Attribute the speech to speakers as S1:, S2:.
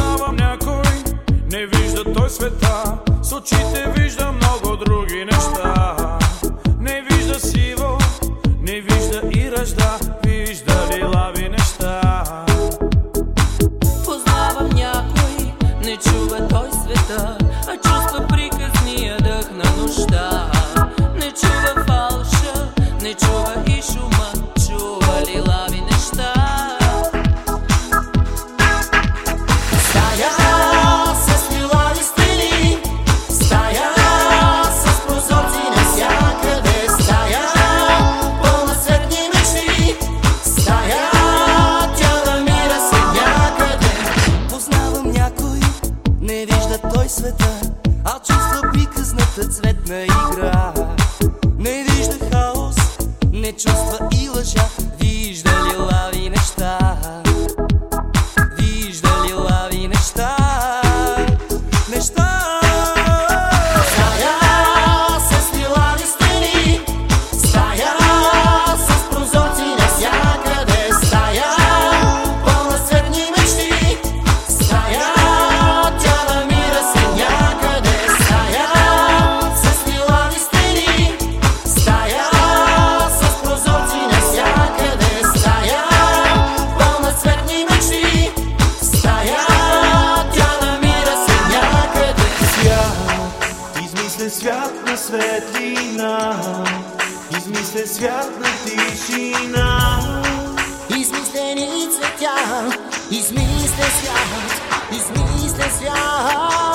S1: познавам някой, не вижда той
S2: света. С очите вижда много други неща. Не вижда сиво, не вижда и ръжда, вижда ли лави неща. Познавам някой, не чува той света. той света, а чувства приказната цветна игра. Не вижда хаос, не чувства и лъжа,
S3: Измисля свят на светлина, измисля свят на тишина.
S2: Измислени цветя, измисля свят, измисля свят.